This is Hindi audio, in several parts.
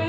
ये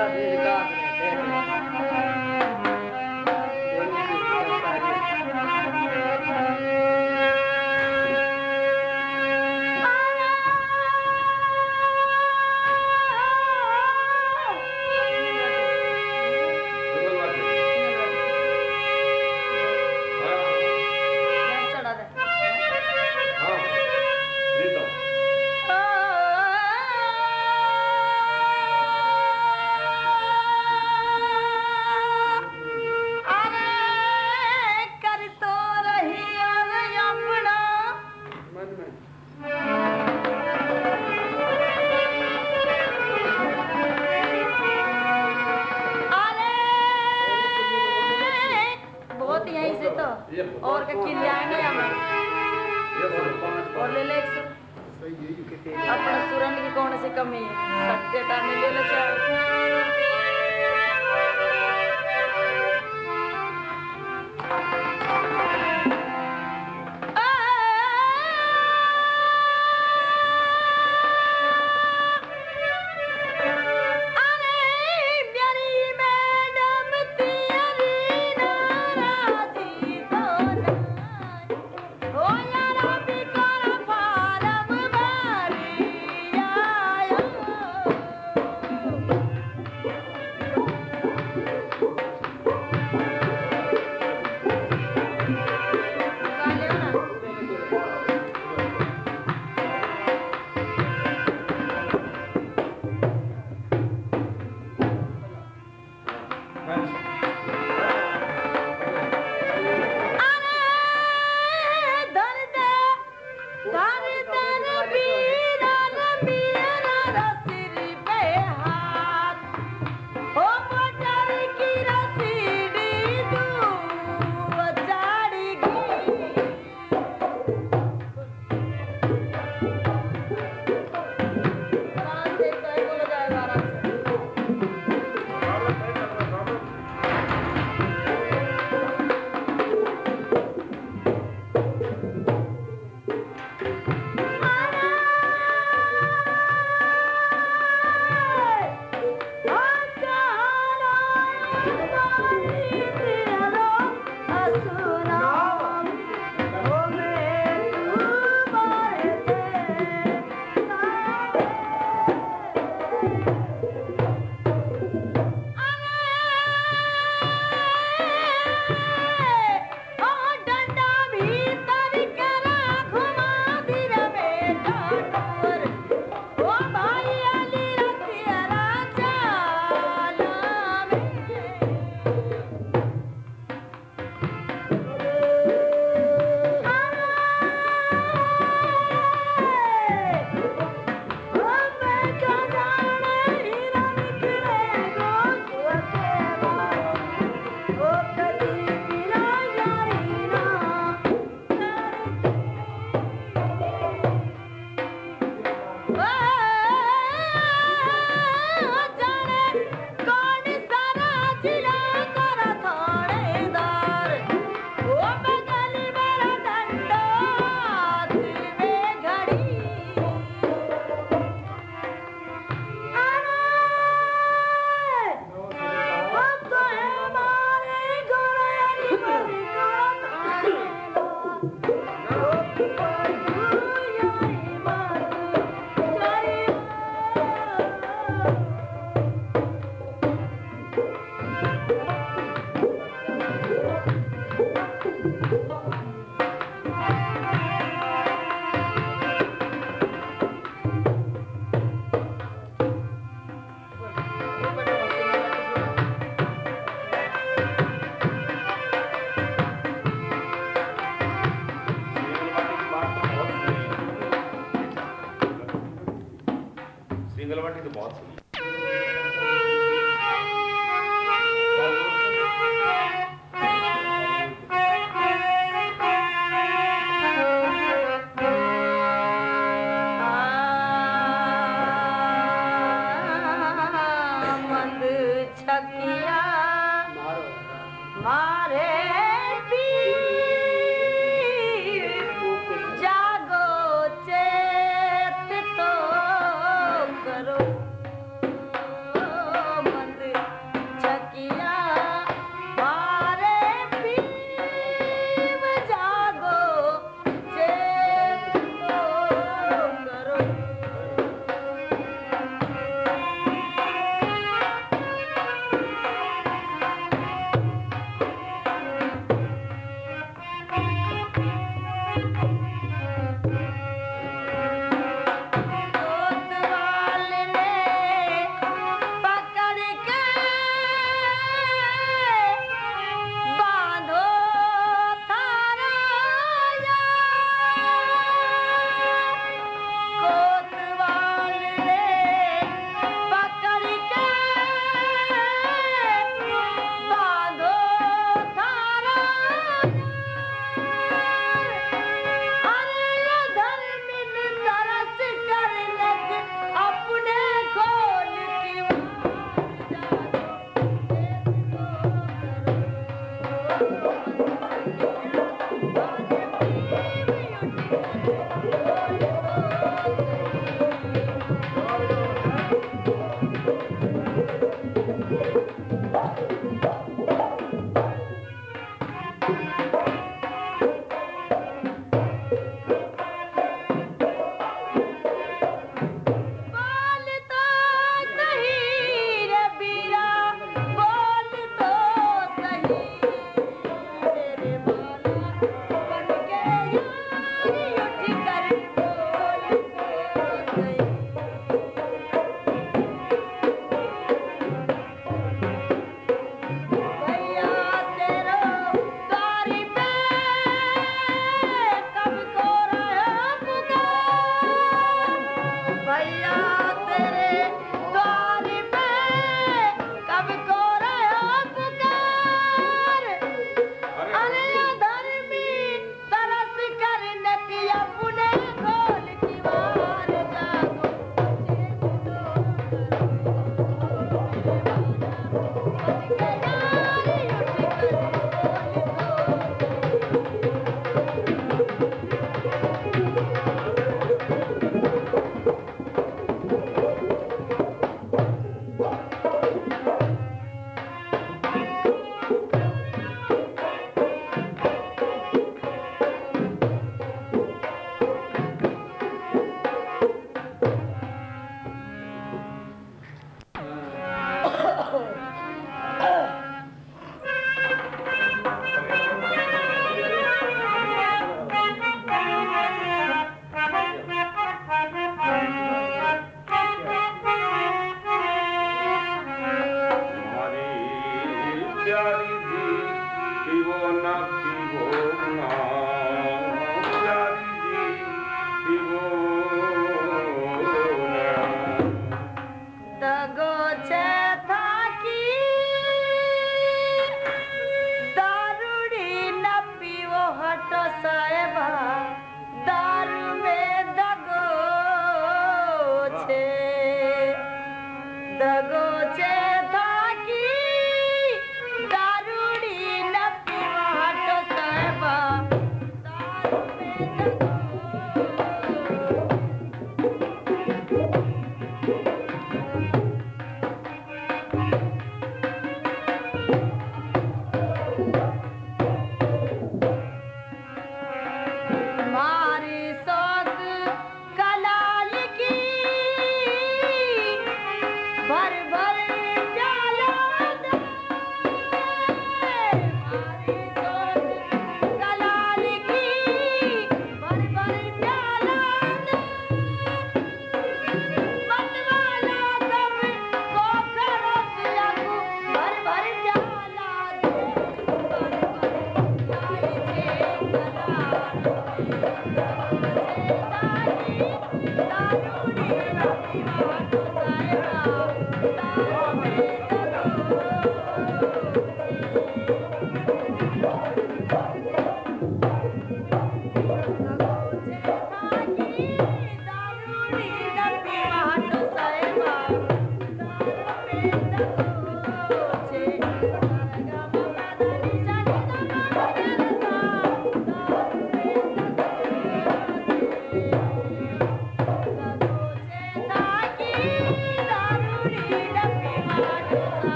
verdadeira.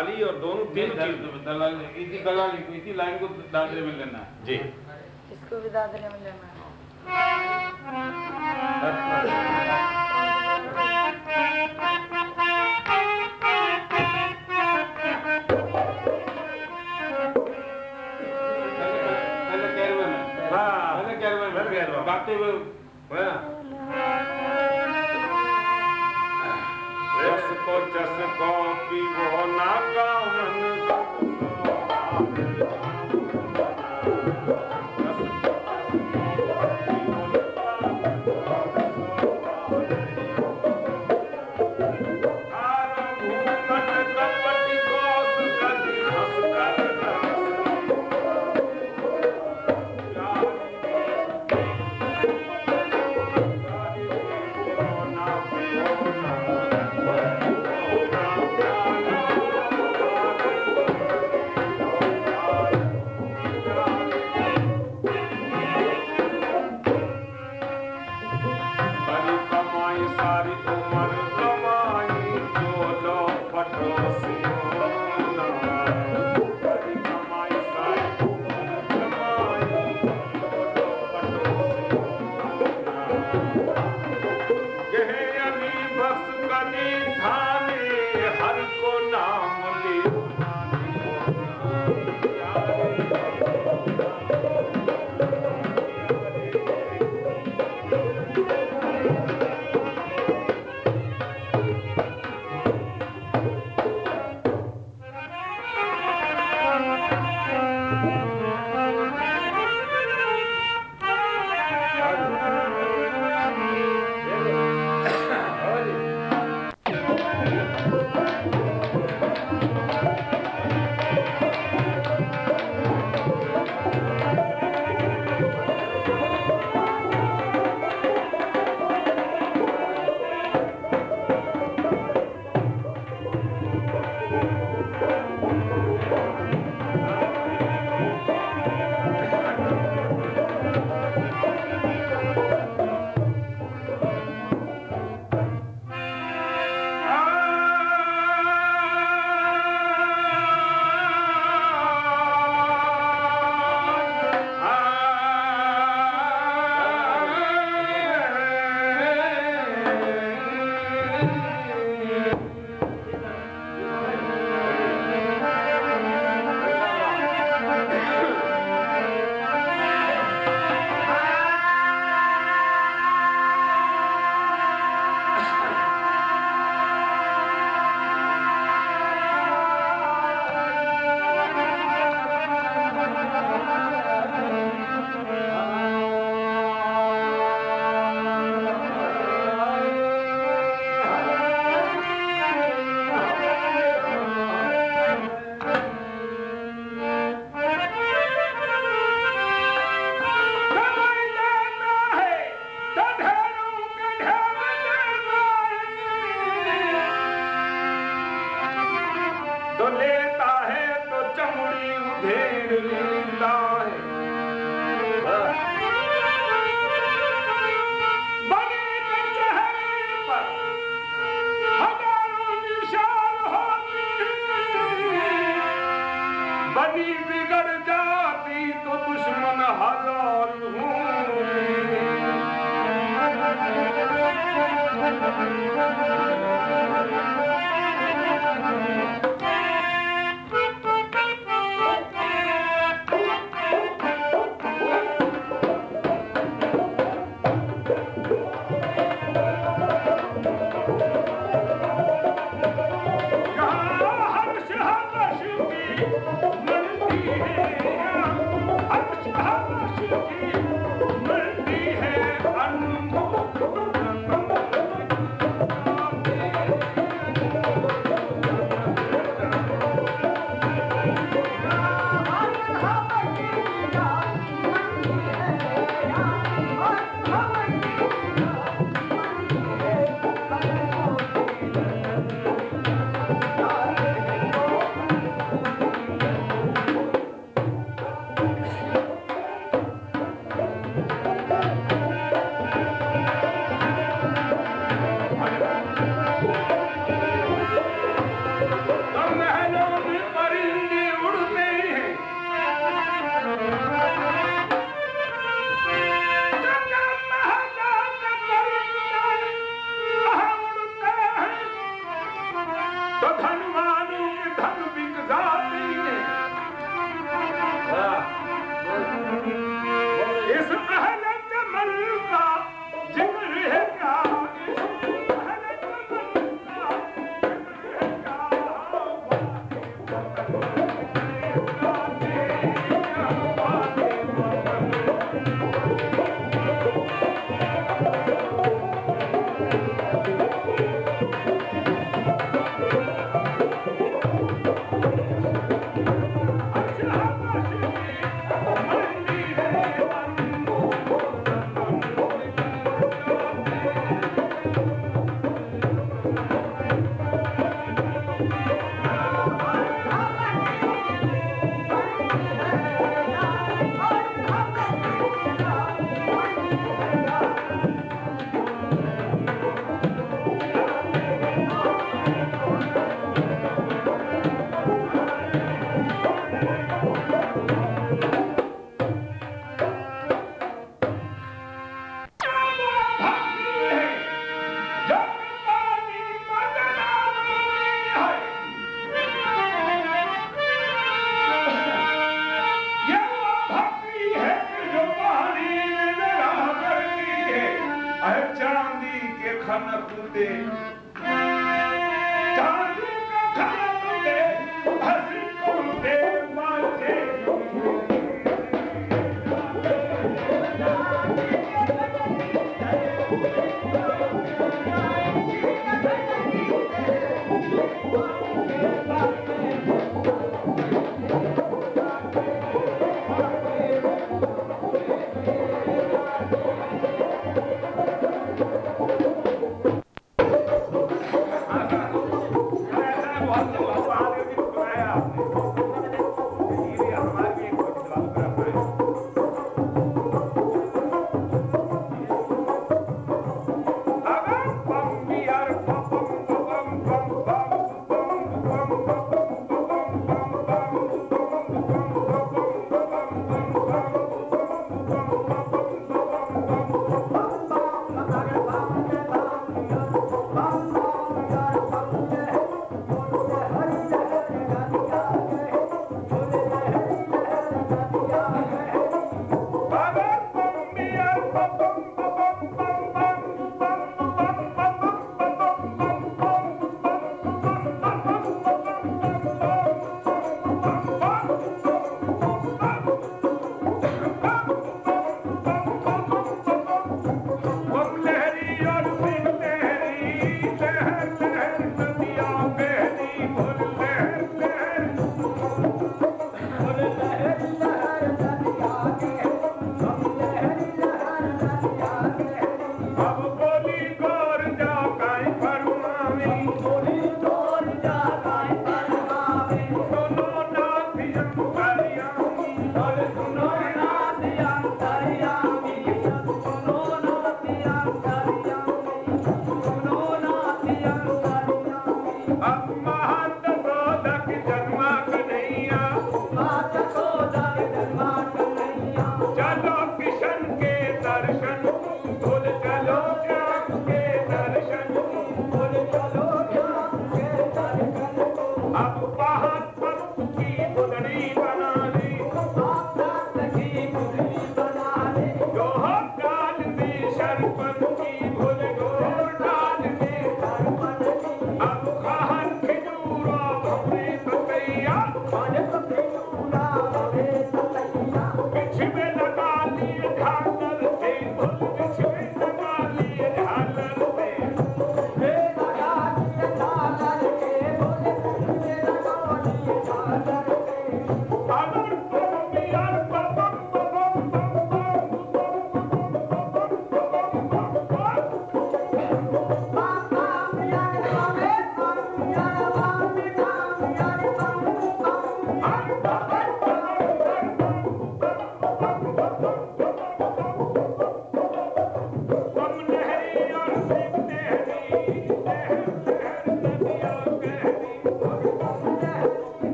कलाली और दोनों तीन चीज़। दलाल इसी दलाली को इसी लाइन को दादरे में लेना है। जी। इसको भी दादरे में लेना है। पहले कैमरे में हाँ। पहले कैमरे में पहले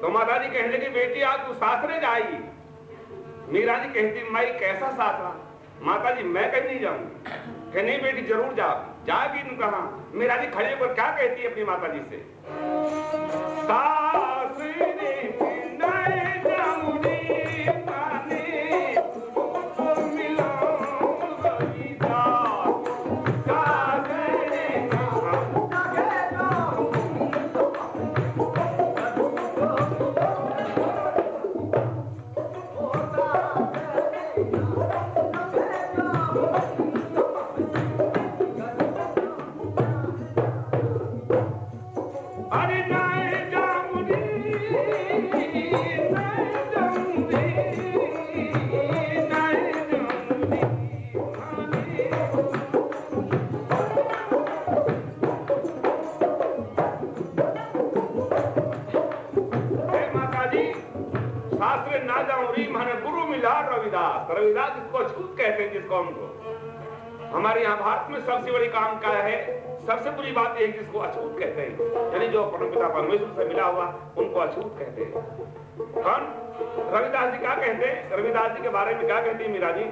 तो माता जी कहने लगी बेटी, आज तू सासरे जाएगी। मीरा जी कहती माई कैसा सासरा माता जी मैं कहीं नहीं जाऊँगी। कह, नहीं बेटी, ज़रूर जा। जाएगी कहा? मीरा जी खड़े होकर क्या कहती है अपनी माता जी से? सासरे में सबसे बड़ी काम क्या है? सबसे बुरी बात यह है जिसको अछूत कहते हैं। यानी जो परम पिता परमेश्वर से मिला हुआ, उनको अछूत कहते हैं। कौन रविदास जी क्या कहते हैं? रविदास जी के बारे में क्या कहते हैं मीरा जी?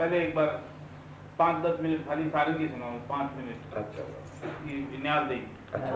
पहले एक बार पाँच दस मिनट खाली सारंगी सुना पाँच मिनट। अच्छा। ये विन्यास देगी अच्छा।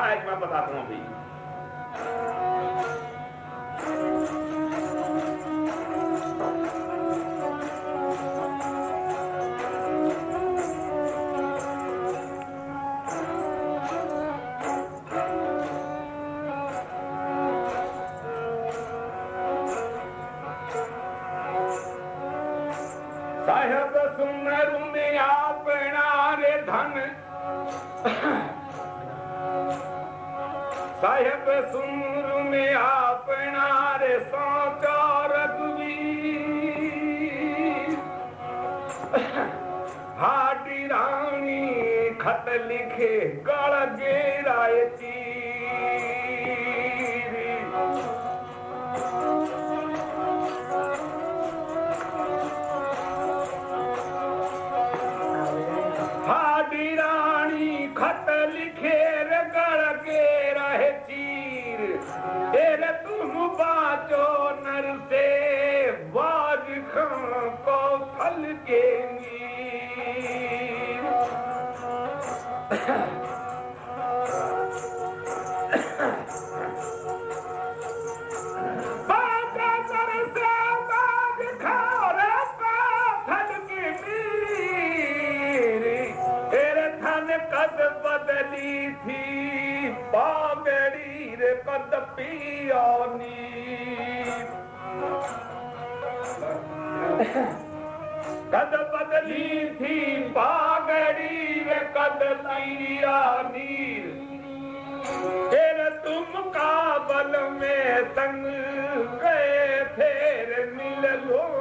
कहा है कि मैं बताता हूँ अभी। धन साहिब सूर में आपना रे सोचा रघुवी हाटी रानी खत लिखे गड़ गेराए रे कद बदली थी पागड़ी वे कद पिया नीर। फिर तुम काबल में तंग गए, फिर मिल वीर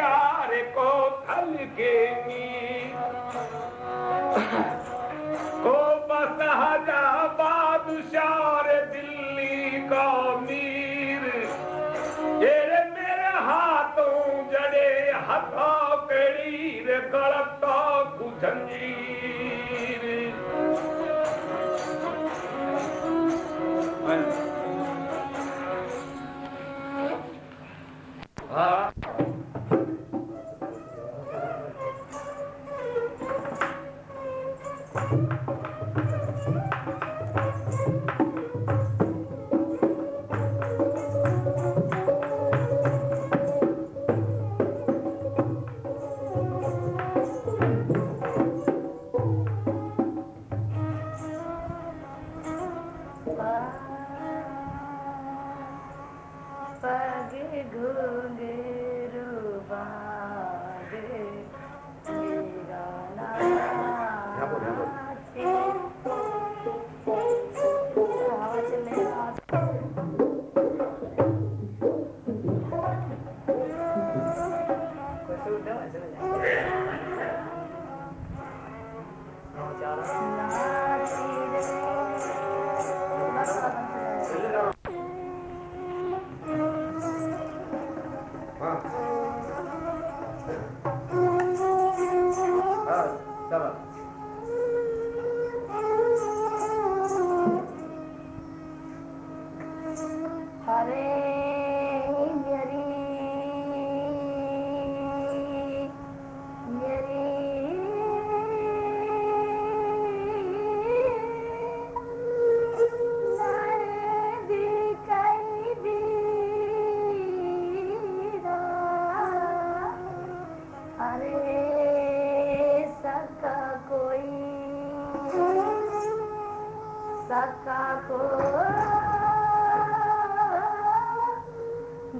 बादशाह को थल के को बसहजा बादशाह दिल्ली का मीर तेरे मेरे हाथों जड़े हथों कड़ी रे गलता कुझंजीर हाँ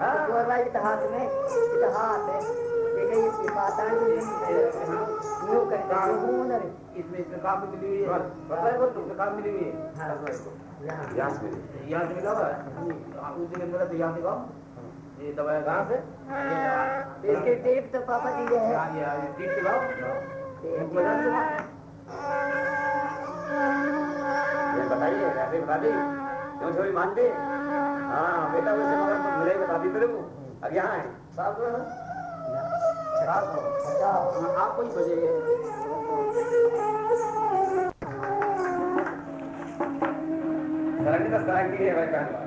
ना है है तो भाई तो हाथ में तो हाथ है देखिए इसकी बात यूँ कहते हैं हुनर है। इसमें इसमें काम मिली हुई है पता है वो काम मिली हुई है यहाँ यहाँ से मिली। यहाँ मिला हुआ हाँ, उस दिन मेरा तो यहाँ से ये दवाई कहाँ से इसके टेप तो पापा जी है यहाँ ये टीप टेप बताइए ऐसे बता दी क्यों छोरी मानते हाँ बेटा वैसे मगर तुम मिले बता दी तेरे को अब यहाँ है। सब चार सौ। पचास हाँ, आपको ही बजेंगे सरंगी तो सरंगी है भाई पहलवान